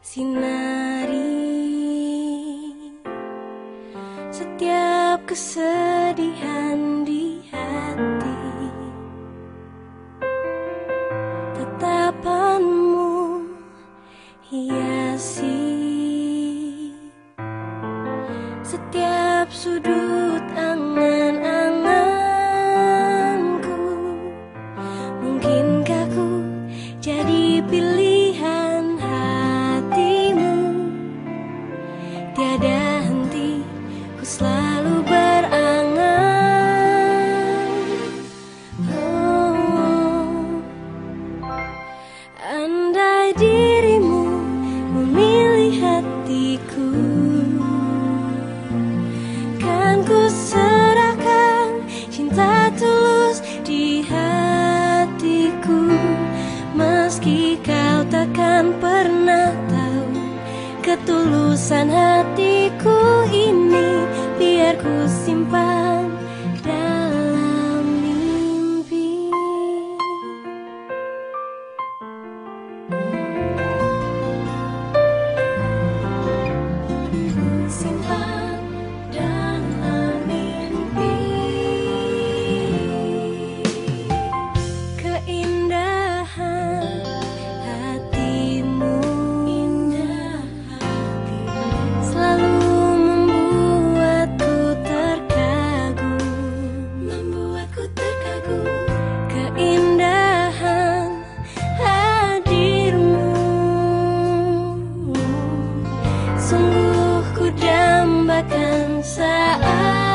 sinari. Setiap kesedihan di hati tatapanmu hiasi. Setiap sudut angan-anganku mungkinkah ku jadi pilihan selalu berangan. Oh, andai dirimu memilih hatiku kan ku serahkan cinta tulus di hatiku. Meski kau takkan pernah tahu ketulusan hati biar ku simpan. Ku terkagum keindahan hadirmu. Sungguh ku dambakan saat